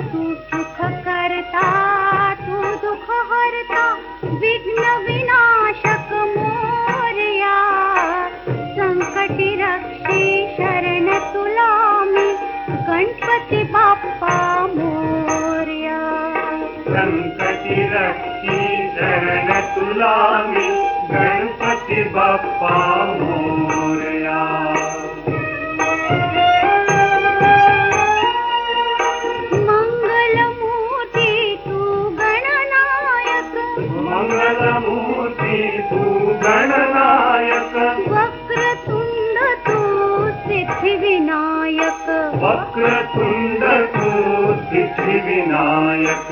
तू सुख करता तू दुःख हरता विघ्न विनाशक मोरया संकटी रक्षी शरण तुला मी गणपती बाप्पा मोरया. संकटी रक्षी शरण तुला मी गणपती बाप्पा मोरया सिद्धिविनायक वक्रतुंड तू सिद्धिविनायक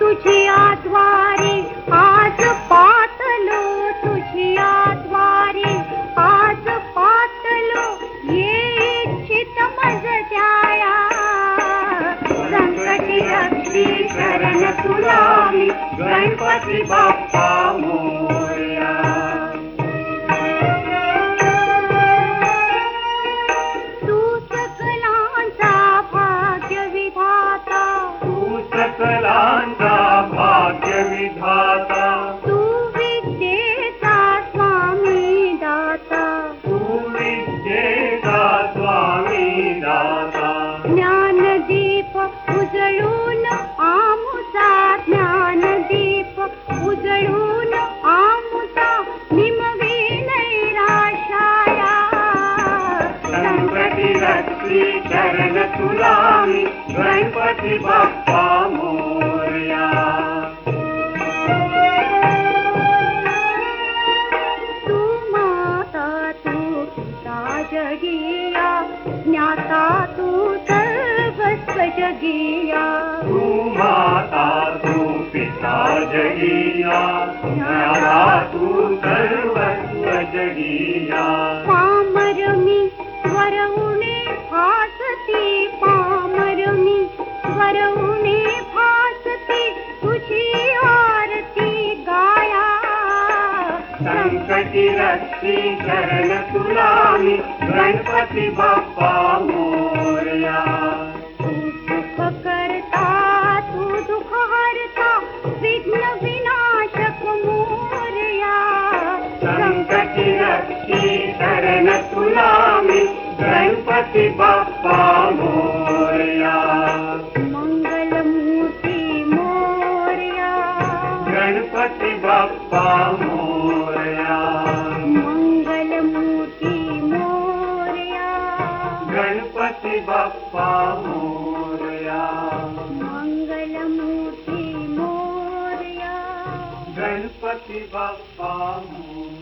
तुझी आद्वारी आज पातलो तुझी आद्वारी आज पातलो ये इच्छित मज द्याया संकटी रक्षी शरण तुला मी गणपती बाप्पा मोरया संकटी रक्षी शरण तुला मी गणपती मोरया। तू माता तू जगिया ज्ञाता तू सर्वस्व जगिया तू माता तू पिता जगिया ज्ञाता तू सर्वस्व शरण तुला मी गणपती बाप्पा मोरया तू सुख करता तू दुःख हरता विघ्न विनाशक मोरया शरण तुला मी गणपती बाप्पा मोरया गणपति बापा मोरया। मङ्गलमूर्ति मोरया। गणपति बापा मोरया। मङ्गलमूर्ति मोरया। गणपति बापा मोरया।